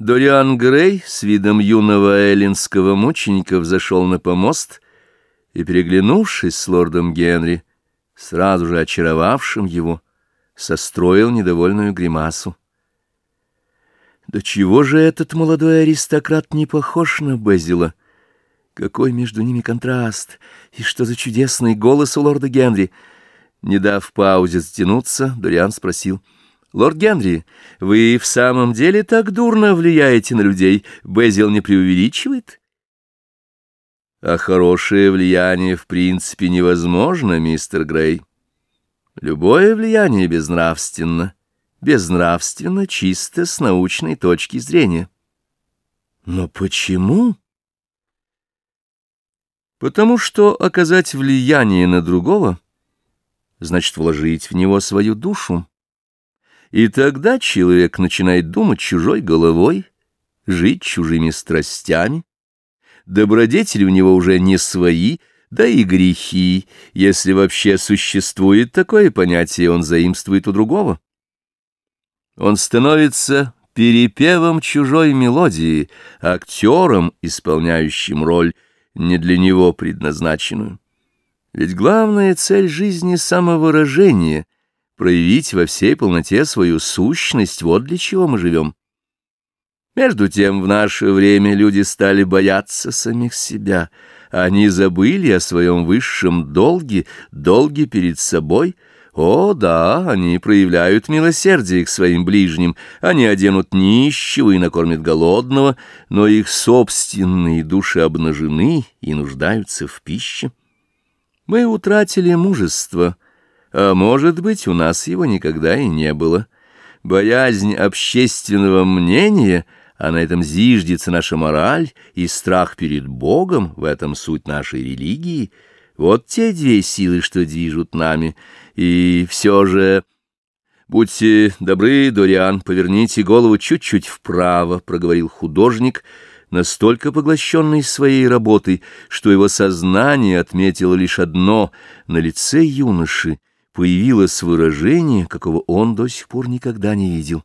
Дориан Грей с видом юного эллинского мученика взошел на помост и, переглянувшись с лордом Генри, сразу же очаровавшим его, состроил недовольную гримасу. Да чего же этот молодой аристократ не похож на Безила? Какой между ними контраст! И что за чудесный голос у лорда Генри! Не дав паузе затянуться, Дориан спросил — «Лорд Генри, вы в самом деле так дурно влияете на людей? Безил не преувеличивает?» «А хорошее влияние в принципе невозможно, мистер Грей. Любое влияние безнравственно, безнравственно чисто с научной точки зрения». «Но почему?» «Потому что оказать влияние на другого значит вложить в него свою душу». И тогда человек начинает думать чужой головой, жить чужими страстями. Добродетели у него уже не свои, да и грехи, если вообще существует такое понятие, он заимствует у другого. Он становится перепевом чужой мелодии, актером, исполняющим роль, не для него предназначенную. Ведь главная цель жизни — самовыражение — проявить во всей полноте свою сущность, вот для чего мы живем. Между тем, в наше время люди стали бояться самих себя. Они забыли о своем высшем долге, долге перед собой. О, да, они проявляют милосердие к своим ближним, они оденут нищего и накормят голодного, но их собственные души обнажены и нуждаются в пище. Мы утратили мужество — а может быть, у нас его никогда и не было. Боязнь общественного мнения, а на этом зиждется наша мораль, и страх перед Богом, в этом суть нашей религии, вот те две силы, что движут нами. И все же... «Будьте добры, Дориан, поверните голову чуть-чуть вправо», — проговорил художник, настолько поглощенный своей работой, что его сознание отметило лишь одно — на лице юноши — появилось выражение, какого он до сих пор никогда не видел.